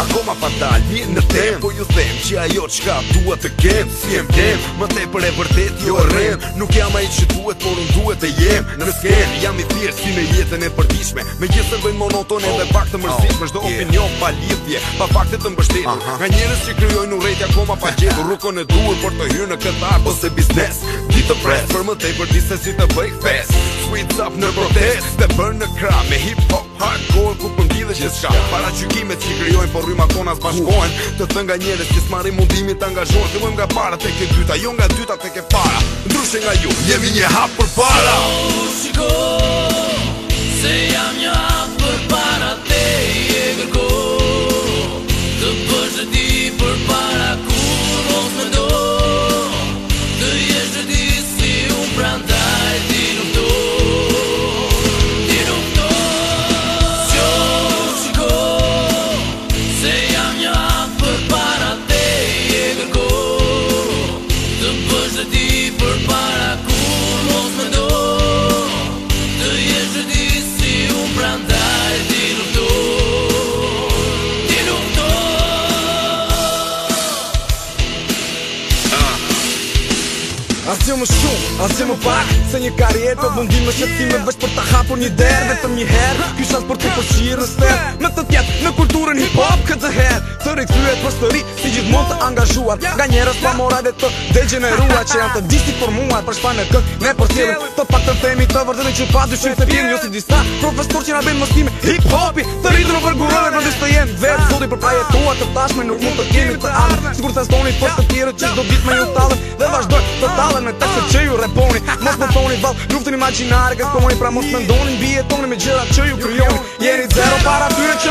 Ako ma pa një në tem Po ju them, që ajo që duhet të kem Si jem kem, më te për e vërtet jo, jo rem Nuk jam ajt që duhet, por unë duhet të jem Në në sken, jam i thirë si me jetën e përdishme Me gjithë bëjnë monotone oh, dhe pak të mërzit oh, Më shdo opinion, pa lidhje, pa fakte të mbështetur Nga njerës që kryojnë u rejtja ma pa gjithë Po rukon e duhet, por të hyrë në këtë arë Po se biznes, di të pres Për më te për disë si të bëjk fest Sweet up në protest, të Me hip gjithçka. Para gjykimit që krijojnë po rrymë akonas bashkohen, të thënë nga njerëz që smarrin mundimin të angazhohen, duhem nga para tek e dyta, jo nga dyta tek e para. Ndryshe nga ju, jemi një hap për para. Oh, shiko, se jam një hap. asgjë më shumë, asgjë më pak Se një karrierë karjetë të bëndin me shëtime Vesh për ta hapur një derë, vetëm një herë Ky shans për të përshirë sferë më të tjetë, në kulturën hip-hop këtë herë Të rikëtyre të përstëri, si gjithë mund të angazhuar Nga njerëz pa vetë, të degenerua Që janë të disti për mua, për shpa në këtë ne për tjelën Të pak të themi të vërdën që pa dyshim të pjenë Jo si dista, profesor që nga bëjnë mëstime Hip-hopi, të rritë në përgurove për dishtë të jenë Vetë, sotin për prajetua të tashme Nuk mund të kemi të ardhë, sigur të stoni Për të tjere që do vit më ju talën Dhe vazhdoj të dalën me tekstet që ju reponi Mos më thoni val, luftën imaginare Këtë komoni pra mos më ndonin Bjetoni me gjëra që ju kryoni Jeri zero para dyre që